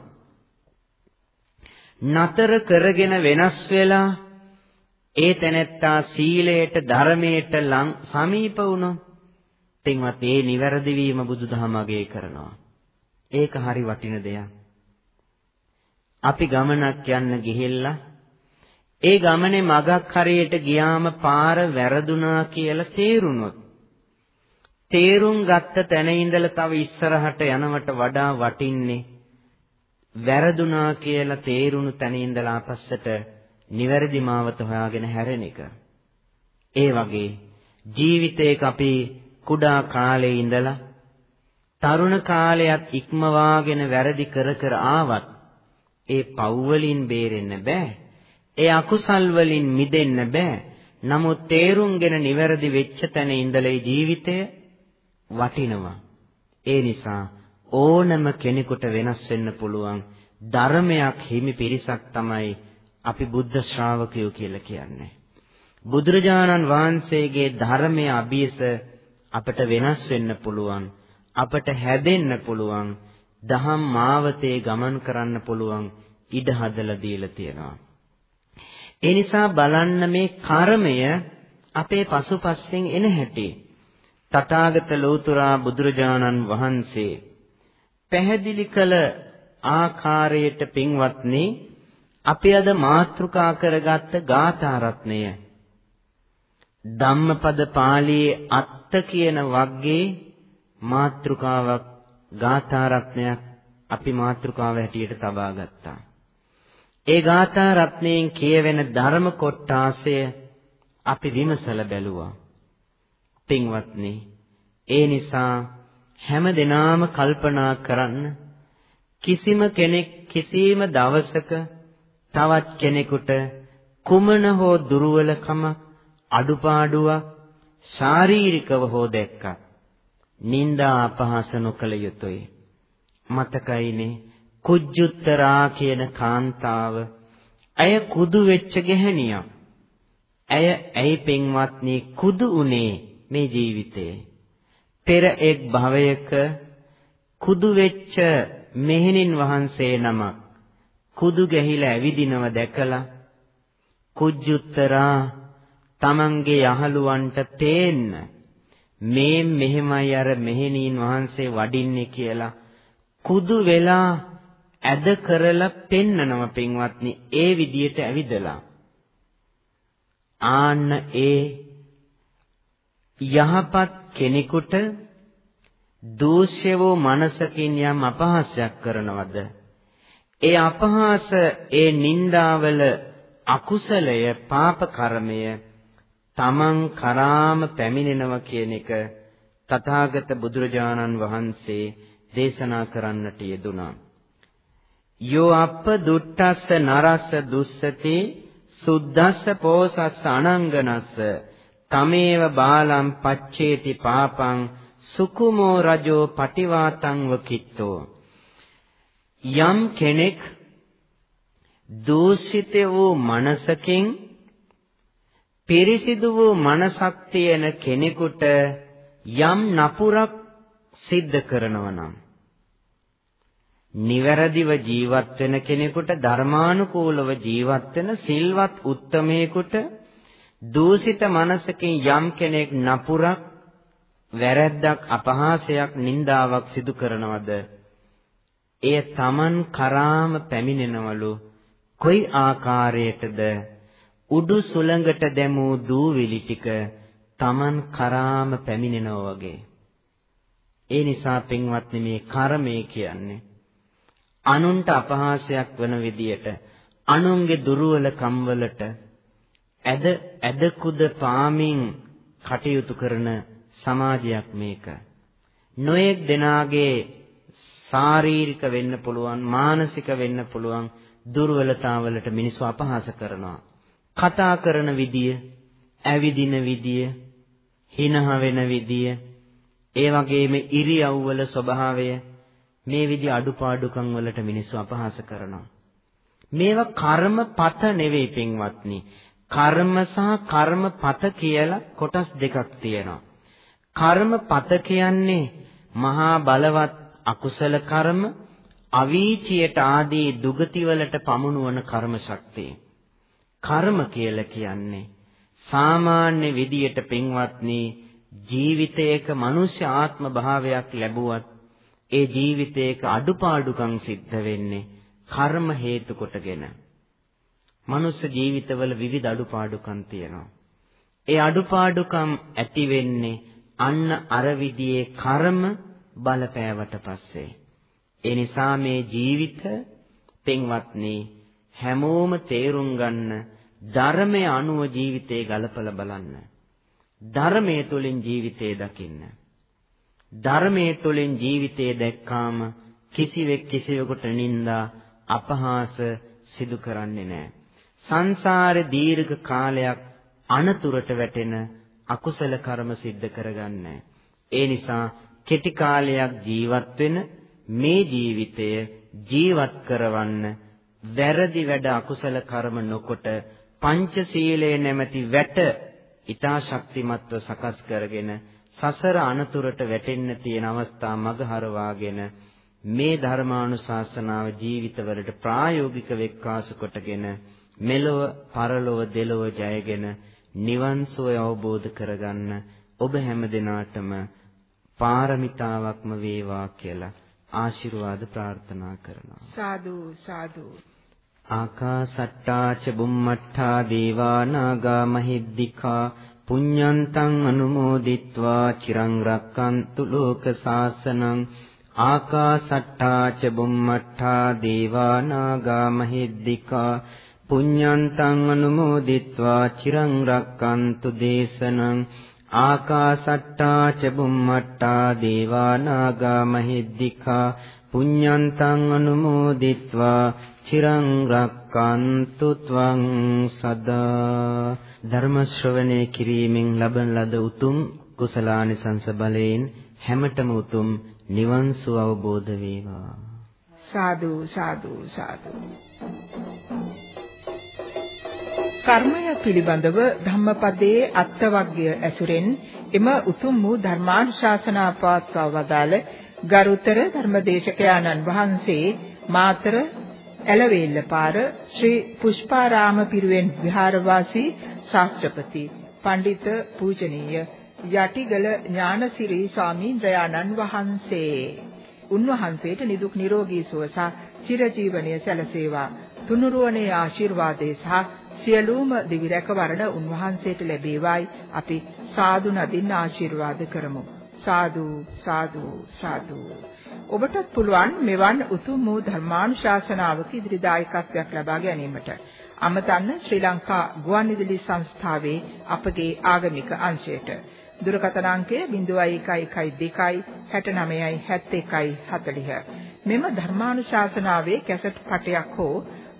නතර කරගෙන වෙනස් වෙලා ඒ තැනැත්තා සීලයට ධර්මයට ලං සමීප වුණොත් පින්වත් ඒ නිවැරදි වීම බුදුදහම අගය කරනවා. ඒක හරි වටින දෙයක්. අපි ගමනක් යන්න ගිහිල්ලා ඒ ගමනේ මගක් හරියට ගියාම පාර වැරදුනා කියලා තේරුණොත් තේරුම් ගත්ත තැන ඉඳලා තව ඉස්සරහට යනවට වඩා වටින්නේ වැරදුනා කියලා තේරුණු තැන ඉඳලා පස්සට නිවැරදි මාවත හොයාගෙන හැරෙන එක. ඒ වගේ ජීවිතේක අපි කුඩා කාලේ ඉඳලා තරුණ කාලයත් ඉක්මවාගෙන වැරදි කර කර ආවත් ඒ පව් වලින් බේරෙන්න බෑ. ඒ අකුසල් වලින් මිදෙන්න බෑ. නමුත් තේරුම්ගෙන නිවැරදි වෙච්ච තැන ඉඳලා ජීවිතය වටිනවා. ඒ නිසා ඕනම කෙනෙකුට වෙනස් වෙන්න පුළුවන් ධර්මයක් හිමි පිරිසක් තමයි අපි බුද්ධ ශ්‍රාවකයෝ කියලා කියන්නේ. බුදුරජාණන් වහන්සේගේ ධර්මයේ අභියස අපට වෙනස් වෙන්න පුළුවන්. අපට හැදෙන්න පුළුවන්. දහම් මාවතේ ගමන් කරන්න පුළුවන් ඉඩ හදලා දීලා තියෙනවා. ඒ නිසා බලන්න මේ කර්මය අපේ පසුපස්සෙන් එන හැටි. තථාගත ලෝතුරා බුදුරජාණන් වහන්සේ පැහැදිලි කළ ආකාරයට පින්වත්නි අපි අද මාතෘකා කරගත්ත ගාථා රත්නය ධම්මපද පාළියේ අත්ත කියන වග්ගේ මාතෘකාවක් ගාථා රත්නයක් අපි මාතෘකාව හැටියට තබා ගත්තා. ඒ ගාථා රත්නයෙන් කියවෙන ධර්ම කොටාසය අපි විමසලා බැලුවා. පින්වත්නි, ඒ නිසා හැම දිනාම කල්පනා කරන්න කිසිම කෙනෙක් කිසිම දවසක තවත් කෙනෙකුට කුමන හෝ දුර්වලකමක් අඩුපාඩුවක් ශාරීරිකව හෝ දැක්කත් නිന്ദා අපහාස නොකළ යුතුය. මතකයිනේ කුජුත්තරා කියන කාන්තාව ඇය කුදු වෙච්ච ගැහණියක්. ඇය ඇයි පින්වත්නි කුදු උනේ මේ ජීවිතේ? පෙර එක් භවයක කුදු වෙච්ච මෙහෙණින් වහන්සේ නමක් කුදු ගැහිලා ඇවිදිනව දැකලා කුජුත්තරා තමන්ගේ යහළුවන්ට පේන්න මේ මෙහෙමයි අර මෙහෙණීන් වහන්සේ වඩින්නේ කියලා කුදු වෙලා ඇද කරලා පෙන්නනම පින්වත්නි ඒ විදියට ඇවිදලා. ආන්න ඒ යහපත් කෙනෙකුට දූෂ්‍ය වූ මනසකින් යම් අපහාසයක් කරනවද? ඒ අපහාස ඒ නිന്ദාවල අකුසලය පාප කර්මය තමන් කරාම පැමිණෙනවා කියන එක තථාගත බුදුරජාණන් වහන්සේ දේශනා කරන්නට යෙදුනා. යෝ අප්ප දුට්ටස්ස නරස්ස දුස්සති සුද්දස්ස පෝසස්ස අනංගනස්ස තමේව බාලම් පච්චේති පාපං සුකුමෝ රජෝ පටිවාතං වකිට්ටෝ යම් කෙනෙක් දූෂිත වූ මනසකින් පිරිසිදු වූ මනසක් තියෙන කෙනෙකුට යම් නපුරක් සිද්ධ කරනවා නම් නිවැරදිව ජීවත් වෙන කෙනෙකුට ධර්මානුකූලව ජීවත් වෙන සිල්වත් උත්තමයෙකුට දූෂිත මනසකින් යම් කෙනෙක් නපුරක් වැරැද්දක් අපහාසයක් නින්දාවක් සිදු කරනවද? එය Taman කරාම පැමිණෙනවලු. කොයි ආකාරයටද? උඩු සුළඟට දැමූ දූවිලි ටික Taman කරාම පැමිණෙනවා වගේ ඒ නිසා පින්වත්නි මේ කර්මය කියන්නේ අනුන්ට අපහාසයක් වන විදියට අනුන්ගේ දුර්වලකම් වලට ඇද ඇදකුද පාමින් කටයුතු කරන සමාජයක් මේක. නොයෙක් දෙනාගේ ශාරීරික වෙන්න පුළුවන් මානසික වෙන්න පුළුවන් දුර්වලතාවලට මිනිස්සු අපහාස කරනවා. කතා කරන විදිය, ඇවිදින විදිය, හිනහ වෙන විදිය, ඒ වගේම ඉරියව්වල ස්වභාවය මේ විදි අඩුපාඩුකම් වලට මිනිස්සු අපහාස කරනවා. මේවා කර්මපත නෙවෙයි පින්වත්නි. කර්ම සහ කර්මපත කියලා කොටස් දෙකක් තියෙනවා. කර්මපත කියන්නේ මහා බලවත් අකුසල කර්ම අවීචියට ආදී දුගතිවලට පමුණුවන කර්ම ශක්තිය. කර්ම කියලා කියන්නේ සාමාන්‍ය විදියට පින්වත්නි ජීවිතයක මනුෂ්‍ය ආත්ම භාවයක් ලැබුවත් ඒ ජීවිතයක අඩුපාඩුකම් සිද්ධ වෙන්නේ කර්ම හේතු කොටගෙන. මනුෂ්‍ය ජීවිතවල විවිධ අඩුපාඩුකම් තියෙනවා. ඒ අඩුපාඩුකම් ඇති වෙන්නේ අන්න අර විදිහේ කර්ම බලපෑවට පස්සේ. ඒ නිසා මේ ජීවිත පින්වත්නි හැමෝම තේරුම් ගන්න ධර්මයේ අනුව ජීවිතේ ගලපලා බලන්න. ධර්මයේ තුලින් ජීවිතේ දකින්න. ධර්මයේ තුලින් ජීවිතේ දැක්කාම කිසිවෙක් කිසිවෙකුට නිନ୍ଦා අපහාස සිදු කරන්නේ නැහැ. සංසාරේ දීර්ඝ කාලයක් අනතුරට වැටෙන අකුසල කර්ම සිද්ධ කරගන්නේ. ඒ නිසා කෙටි කාලයක් ජීවත් වෙන මේ ජීවිතය ජීවත් කරවන්න වැරදි වැඩ අකුසල කර්ම නොකොට පංචශීලයේ නැමැති වැට ඊතා ශක්තිමත්ව සකස් කරගෙන සසර අනතුරට වැටෙන්න තියෙන අවස්ථා මගහරවාගෙන මේ ධර්මානුශාසනාව ජීවිතවලට ප්‍රායෝගිකව එක්කාසු කොටගෙන මෙලොව පරලොව දෙලොව ජයගෙන නිවන් සුවය අවබෝධ කරගන්න ඔබ හැම දිනාටම පාරමිතාවක්ම වේවා කියලා ආශිර්වාද ප්‍රාර්ථනා කරනවා. සාදු සාදු. ආකාසට්ටා ච බුම්මට්ටා දේවා නාග මහිද්దికා පුඤ්ඤන්තං අනුමෝදිත්වා චිරං රක්칸තු ලෝක සාසනං ආකාසට්ටා ච බුම්මට්ටා දේවා නාග මහිද්దికා පුඤ්ඤන්තං අනුමෝදිත්වා චිරං රක්칸තු දේශනං ආකාසට්ටා ච බුම්මට්ටා දේවා නාග මහිද්దికා පුඤ්ඤන්තං අනුමෝදිත්වා චිරං රක්칸තු ත්වං සදා ධර්ම ශ්‍රවණය කිරීමෙන් ලබන ලද උතුම් කුසලානිසංස බලයෙන් හැමතෙම උතුම් නිවන් සුව අවබෝධ වේවා. සාදු සාදු සාදු. කර්මය පිළිබඳව ධම්මපදයේ අත්වග්ගය ඇසුරෙන් එම උතුම් වූ ධර්මානුශාසනා පවත්වා වදාළ ගරුතර ධර්මදේශකයාණන් වහන්සේ මාතර ඇලවේල්ල පාර ශ්‍රී පුෂ්පාරාම පිරුවෙන් විහාරවාසී ශාස්ත්‍රපති පඬිත පූජනීය යටිගල ඥානසිරි ස්වාමීන්ද්‍රයාණන් වහන්සේ. උන්වහන්සේට නිදුක් නිරෝගී සුව සහ චිරජීවනයේ සැලසේවා. තුනුරුවනේ ආශිර්වාදේ සහ සියලුම දිවි රැකවරණ උන්වහන්සේට ලැබේවායි අපි සාදු නදින් ආශිර්වාද කරමු. සාදු සාදු සාදු. ඔබටත් පුළුවන් මෙවන් උතුම් වූ ධර්මානුශාසනාවක ඉදිරි දායකත්වයක් ලබා ගැනීමට. අමතන්න ශ්‍රී ලංකා ගුවන්විදුලි සංස්ථාවේ අපගේ ආගමික අංශයට. දුරකථන අංකය 0112 69යි 71යි 40. මෙම ධර්මානුශාසනාවේ කැසට් පටයක් හෝ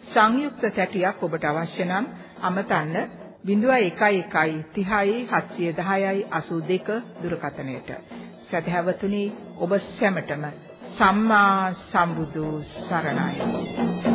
සංයුක්ත තැටියක් ඔබට අවශ්‍ය නම් අමතන්න 0111 30යි 710යි 82 දුරකථනයට. සදහැවතුනි ඔබ සැමටම සම්මා සම්බුදු සරණයි